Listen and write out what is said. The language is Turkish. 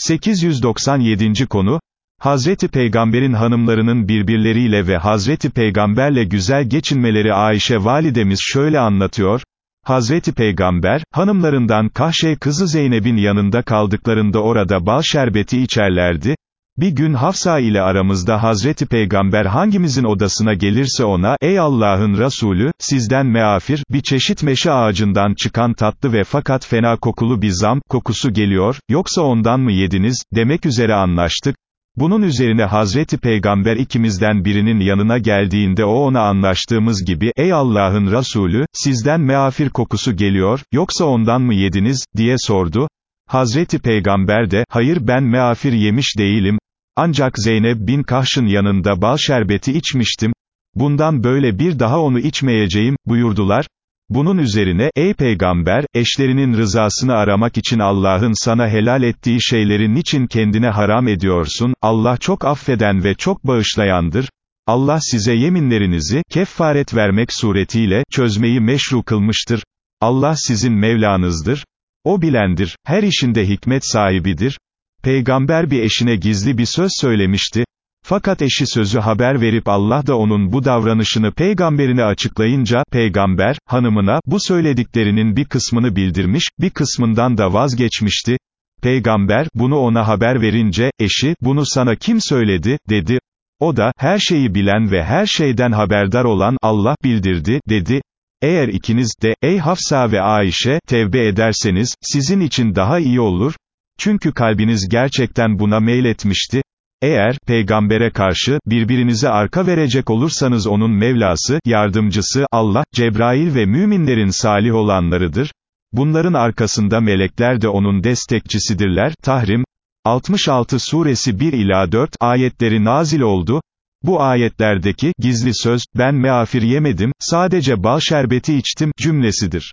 897. konu, Hazreti Peygamber'in hanımlarının birbirleriyle ve Hazreti Peygamberle güzel geçinmeleri Ayşe validemiz şöyle anlatıyor, Hazreti Peygamber, hanımlarından Kahşe kızı Zeynep'in yanında kaldıklarında orada bal şerbeti içerlerdi, bir gün Hafsa ile aramızda Hazreti Peygamber hangimizin odasına gelirse ona, ey Allah'ın Resulü, sizden meafir, bir çeşit meşe ağacından çıkan tatlı ve fakat fena kokulu bir zam, kokusu geliyor, yoksa ondan mı yediniz, demek üzere anlaştık, bunun üzerine Hazreti Peygamber ikimizden birinin yanına geldiğinde o ona anlaştığımız gibi, ey Allah'ın Resulü, sizden meafir kokusu geliyor, yoksa ondan mı yediniz, diye sordu. Hazreti Peygamber de, hayır ben meafir yemiş değilim, ancak Zeynep bin Kahş'ın yanında bal şerbeti içmiştim, bundan böyle bir daha onu içmeyeceğim, buyurdular, bunun üzerine, ey peygamber, eşlerinin rızasını aramak için Allah'ın sana helal ettiği şeyleri niçin kendine haram ediyorsun, Allah çok affeden ve çok bağışlayandır, Allah size yeminlerinizi, keffaret vermek suretiyle, çözmeyi meşru kılmıştır, Allah sizin Mevlanızdır, O bilendir, her işinde hikmet sahibidir, Peygamber bir eşine gizli bir söz söylemişti, fakat eşi sözü haber verip Allah da onun bu davranışını peygamberine açıklayınca, peygamber, hanımına, bu söylediklerinin bir kısmını bildirmiş, bir kısmından da vazgeçmişti. Peygamber, bunu ona haber verince, eşi, bunu sana kim söyledi, dedi. O da, her şeyi bilen ve her şeyden haberdar olan Allah bildirdi, dedi. Eğer ikiniz de, ey Hafsa ve Ayşe, tevbe ederseniz, sizin için daha iyi olur. Çünkü kalbiniz gerçekten buna meyletmişti. Eğer, peygambere karşı, birbirinize arka verecek olursanız onun Mevlası, yardımcısı, Allah, Cebrail ve müminlerin salih olanlarıdır. Bunların arkasında melekler de onun destekçisidirler. Tahrim, 66 suresi 1 ila 4 ayetleri nazil oldu. Bu ayetlerdeki, gizli söz, ben meafir yemedim, sadece bal şerbeti içtim, cümlesidir.